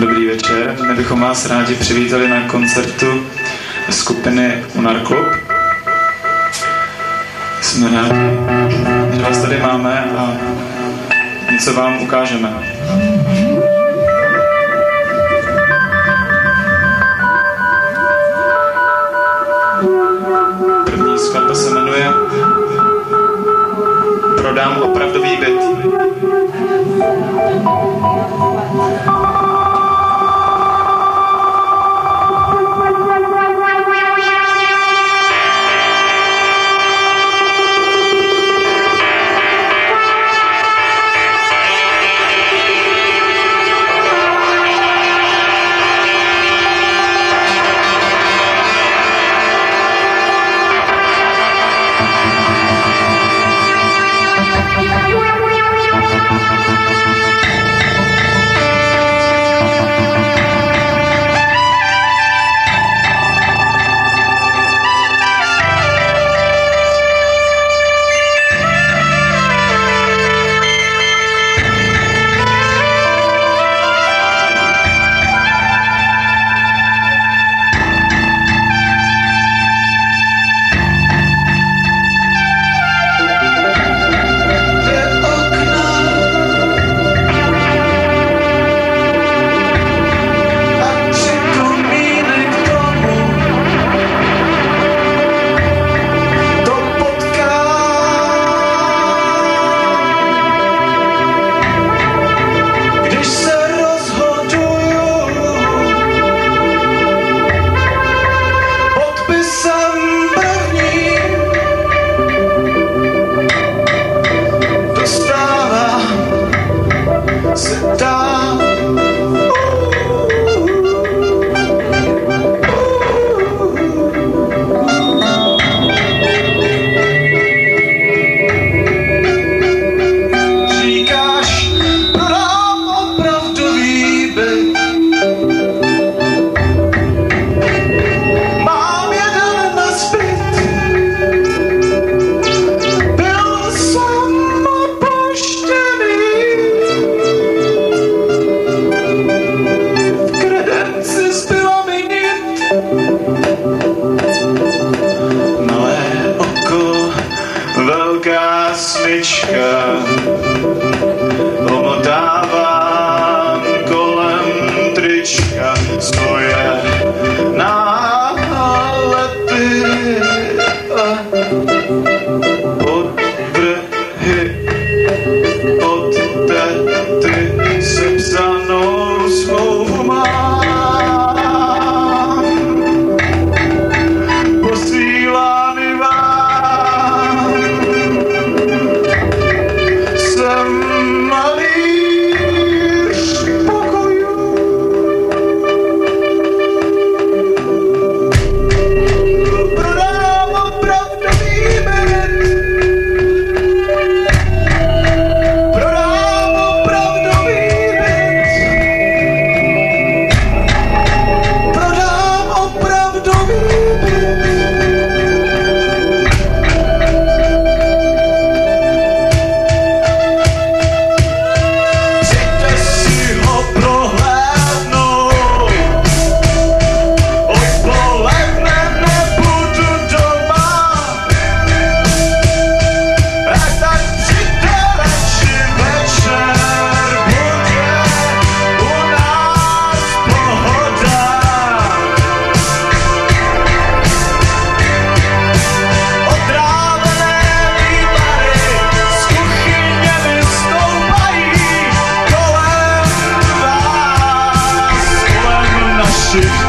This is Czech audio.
Dobrý večer, my bychom vás rádi přivítali na koncertu skupiny Unar Club. Jsme rádi, že vás tady máme a něco vám ukážeme. První skladba se jmenuje Prodám opravdový byt. shit.